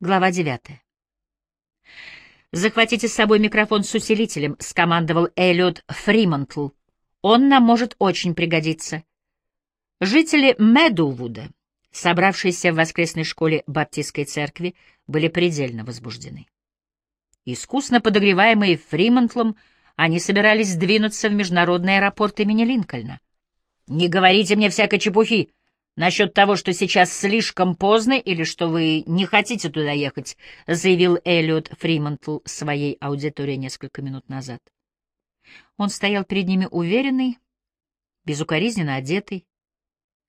Глава девятая. «Захватите с собой микрофон с усилителем», — скомандовал Эллиот Фримонтл. «Он нам может очень пригодиться». Жители Медоувуда, собравшиеся в воскресной школе Баптистской церкви, были предельно возбуждены. Искусно подогреваемые Фримонтлом, они собирались сдвинуться в международный аэропорт имени Линкольна. «Не говорите мне всякой чепухи!» «Насчет того, что сейчас слишком поздно или что вы не хотите туда ехать», заявил Эллиот Фримонтл своей аудитории несколько минут назад. Он стоял перед ними уверенный, безукоризненно одетый,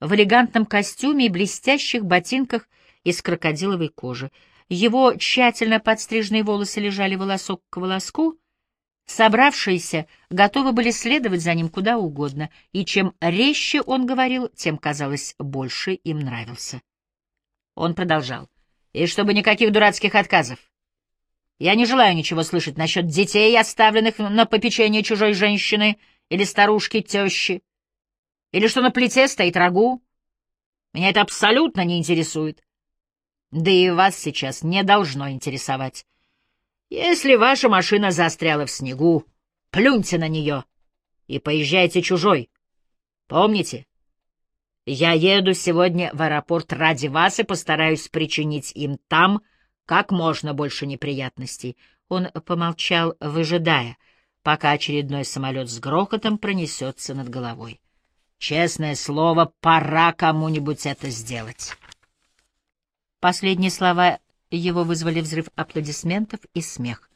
в элегантном костюме и блестящих ботинках из крокодиловой кожи. Его тщательно подстриженные волосы лежали волосок к волоску, Собравшиеся готовы были следовать за ним куда угодно, и чем резче он говорил, тем, казалось, больше им нравился. Он продолжал. «И чтобы никаких дурацких отказов. Я не желаю ничего слышать насчет детей, оставленных на попечение чужой женщины или старушки-тещи, или что на плите стоит рагу. Меня это абсолютно не интересует. Да и вас сейчас не должно интересовать. Если ваша машина застряла в снегу, плюньте на нее и поезжайте чужой. Помните, я еду сегодня в аэропорт ради вас и постараюсь причинить им там как можно больше неприятностей. Он помолчал, выжидая, пока очередной самолет с грохотом пронесется над головой. Честное слово, пора кому-нибудь это сделать. Последние слова его вызвали взрыв аплодисментов и смех.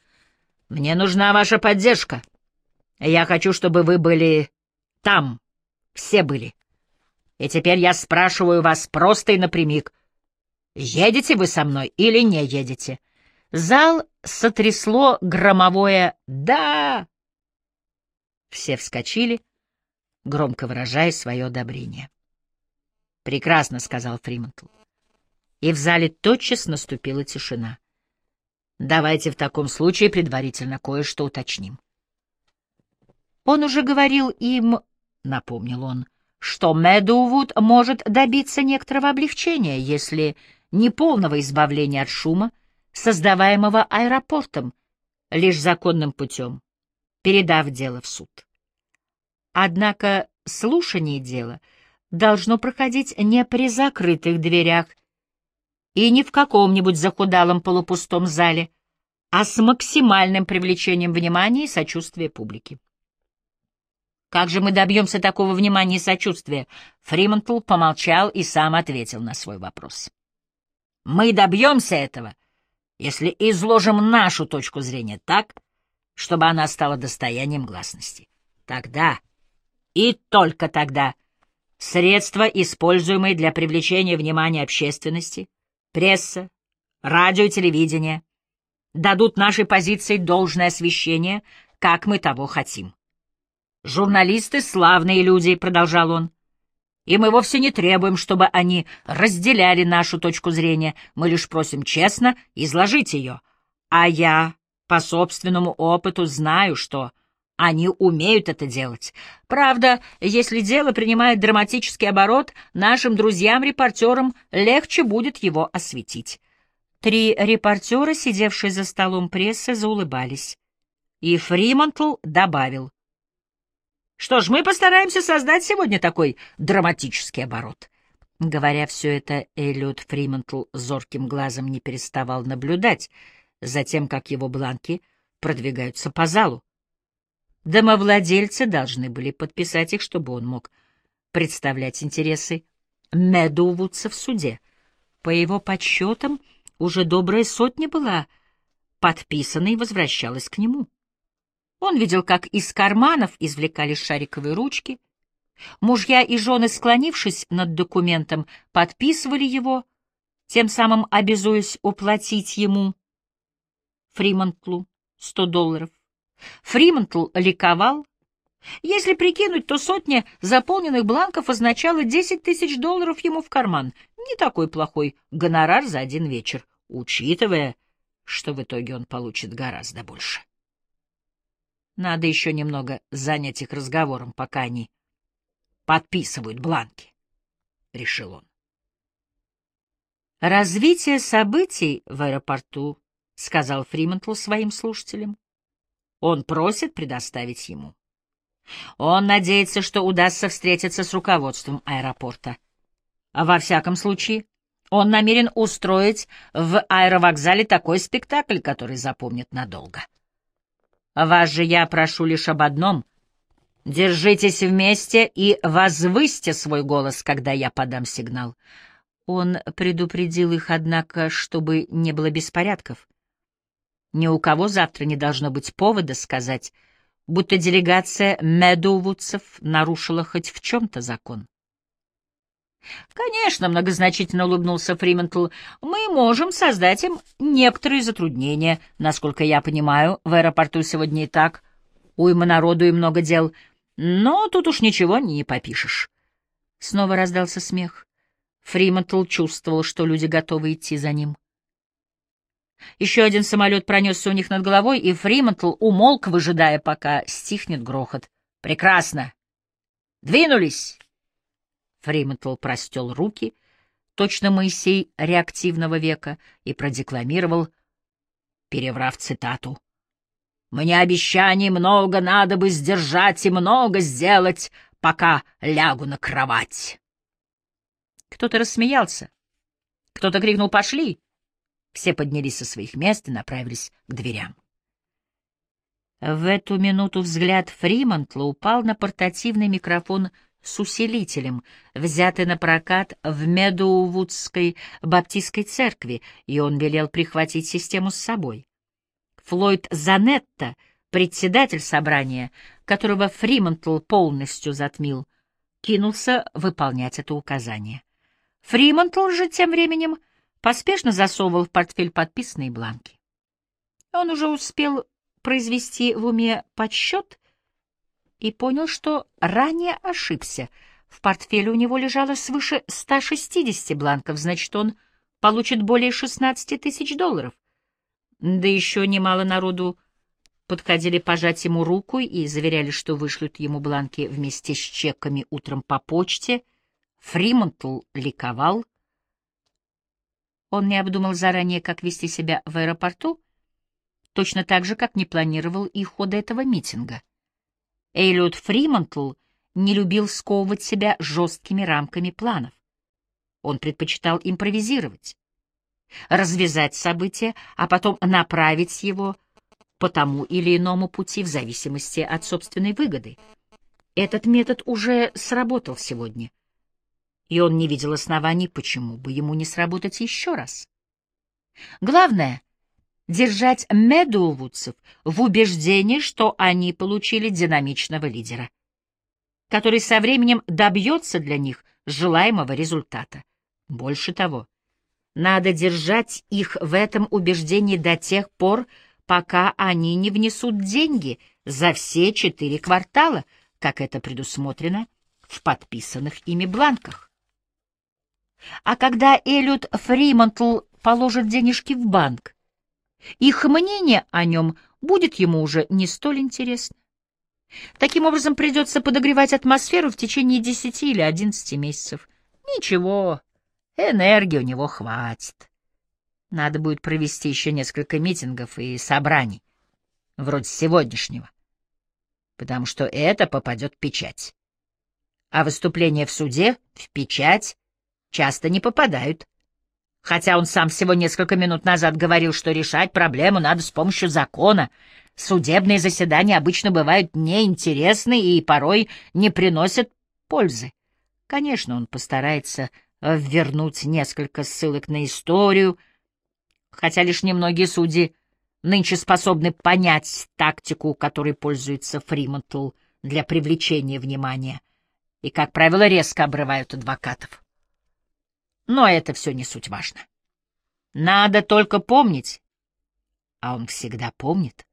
«Мне нужна ваша поддержка. Я хочу, чтобы вы были там. Все были. И теперь я спрашиваю вас просто и напрямик. Едете вы со мной или не едете?» Зал сотрясло громовое «Да!». Все вскочили, громко выражая свое одобрение. «Прекрасно», — сказал Фримонтл и в зале тотчас наступила тишина. Давайте в таком случае предварительно кое-что уточним. Он уже говорил им, напомнил он, что Мэдоувуд может добиться некоторого облегчения, если не полного избавления от шума, создаваемого аэропортом, лишь законным путем, передав дело в суд. Однако слушание дела должно проходить не при закрытых дверях и не в каком-нибудь захудалом полупустом зале, а с максимальным привлечением внимания и сочувствия публики. Как же мы добьемся такого внимания и сочувствия? Фримонтл помолчал и сам ответил на свой вопрос. Мы добьемся этого, если изложим нашу точку зрения так, чтобы она стала достоянием гласности. Тогда и только тогда средства, используемые для привлечения внимания общественности, пресса, радио и телевидение дадут нашей позиции должное освещение, как мы того хотим. Журналисты — славные люди, — продолжал он, — и мы вовсе не требуем, чтобы они разделяли нашу точку зрения, мы лишь просим честно изложить ее. А я по собственному опыту знаю, что они умеют это делать. Правда, если дело принимает драматический оборот, нашим друзьям-репортерам легче будет его осветить. Три репортера, сидевшие за столом прессы, заулыбались. И Фримонтл добавил. «Что ж, мы постараемся создать сегодня такой драматический оборот». Говоря все это, Эллиот Фримонтл зорким глазом не переставал наблюдать за тем, как его бланки продвигаются по залу. Домовладельцы должны были подписать их, чтобы он мог представлять интересы Медоувудса в суде. По его подсчетам, уже добрая сотня была подписана и возвращалась к нему. Он видел, как из карманов извлекали шариковые ручки. Мужья и жены, склонившись над документом, подписывали его, тем самым обязуясь уплатить ему, Фримонтлу, сто долларов. Фримонтл ликовал. Если прикинуть, то сотня заполненных бланков означала 10 тысяч долларов ему в карман. Не такой плохой гонорар за один вечер, учитывая, что в итоге он получит гораздо больше. Надо еще немного занять их разговором, пока они подписывают бланки, — решил он. Развитие событий в аэропорту, — сказал Фримонтл своим слушателям. Он просит предоставить ему. Он надеется, что удастся встретиться с руководством аэропорта. А во всяком случае, он намерен устроить в аэровокзале такой спектакль, который запомнит надолго. Вас же я прошу лишь об одном. Держитесь вместе и возвысьте свой голос, когда я подам сигнал. Он предупредил их, однако, чтобы не было беспорядков. Ни у кого завтра не должно быть повода сказать, будто делегация Медоувудцев нарушила хоть в чем-то закон. Конечно, многозначительно улыбнулся Фриментл, мы можем создать им некоторые затруднения. Насколько я понимаю, в аэропорту сегодня и так уйма народу и много дел, но тут уж ничего не попишешь. Снова раздался смех. Фримонтл чувствовал, что люди готовы идти за ним. Еще один самолет пронесся у них над головой, и Фримонтл умолк, выжидая, пока стихнет грохот. «Прекрасно! Двинулись!» Фримонтл простер руки, точно Моисей реактивного века, и продекламировал, переврав цитату. «Мне обещаний много надо бы сдержать и много сделать, пока лягу на кровать». Кто-то рассмеялся. Кто-то крикнул «Пошли!». Все поднялись со своих мест и направились к дверям. В эту минуту взгляд Фримонтла упал на портативный микрофон с усилителем, взятый на прокат в Медоувудской баптистской церкви, и он велел прихватить систему с собой. Флойд Занетта, председатель собрания, которого Фримонтл полностью затмил, кинулся выполнять это указание. Фримонтл же тем временем поспешно засовывал в портфель подписанные бланки. Он уже успел произвести в уме подсчет и понял, что ранее ошибся. В портфеле у него лежало свыше 160 бланков, значит, он получит более 16 тысяч долларов. Да еще немало народу подходили пожать ему руку и заверяли, что вышлют ему бланки вместе с чеками утром по почте — Фримонтл ликовал. Он не обдумал заранее, как вести себя в аэропорту, точно так же, как не планировал и хода этого митинга. Эллиот Фримонтл не любил сковывать себя жесткими рамками планов. Он предпочитал импровизировать, развязать события, а потом направить его по тому или иному пути в зависимости от собственной выгоды. Этот метод уже сработал сегодня и он не видел оснований, почему бы ему не сработать еще раз. Главное — держать Медулвудцев в убеждении, что они получили динамичного лидера, который со временем добьется для них желаемого результата. Больше того, надо держать их в этом убеждении до тех пор, пока они не внесут деньги за все четыре квартала, как это предусмотрено в подписанных ими бланках. А когда Эллиот Фримонтл положит денежки в банк, их мнение о нем будет ему уже не столь интересно. Таким образом, придется подогревать атмосферу в течение десяти или одиннадцати месяцев. Ничего, энергии у него хватит. Надо будет провести еще несколько митингов и собраний, вроде сегодняшнего, потому что это попадет в печать. А выступление в суде — в печать часто не попадают. Хотя он сам всего несколько минут назад говорил, что решать проблему надо с помощью закона. Судебные заседания обычно бывают неинтересны и порой не приносят пользы. Конечно, он постарается ввернуть несколько ссылок на историю, хотя лишь немногие судьи нынче способны понять тактику, которой пользуется Фримонтл для привлечения внимания, и, как правило, резко обрывают адвокатов. Но это все не суть важно. Надо только помнить, а он всегда помнит,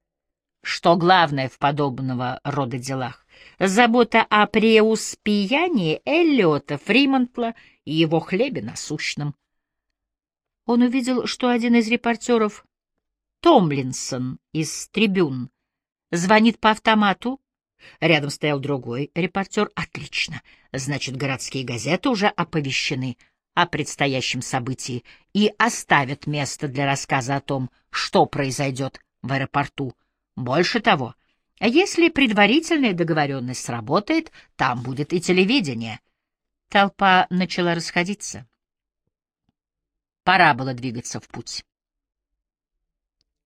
что главное в подобного рода делах — забота о преуспеянии Эллиота Фримонтла и его хлебе насущном. Он увидел, что один из репортеров, Томлинсон из «Трибюн», звонит по автомату. Рядом стоял другой репортер. Отлично. Значит, городские газеты уже оповещены — о предстоящем событии и оставят место для рассказа о том, что произойдет в аэропорту. Больше того, если предварительная договоренность сработает, там будет и телевидение. Толпа начала расходиться. Пора было двигаться в путь.